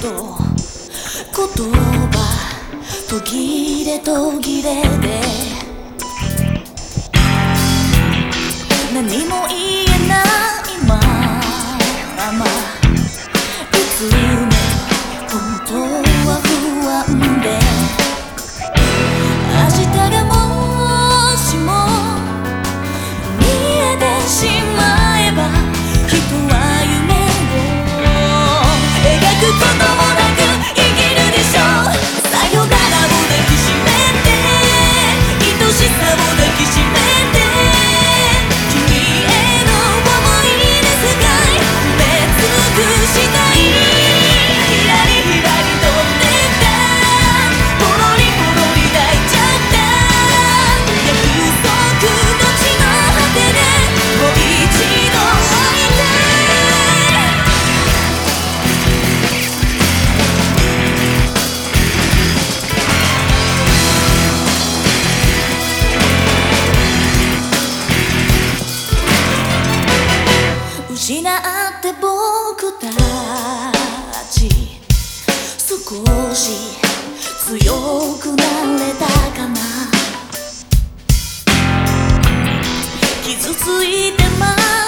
ど言葉途切れ途切れで。何も言えないままいつも失って僕たち少し強くなれたかな。傷ついてます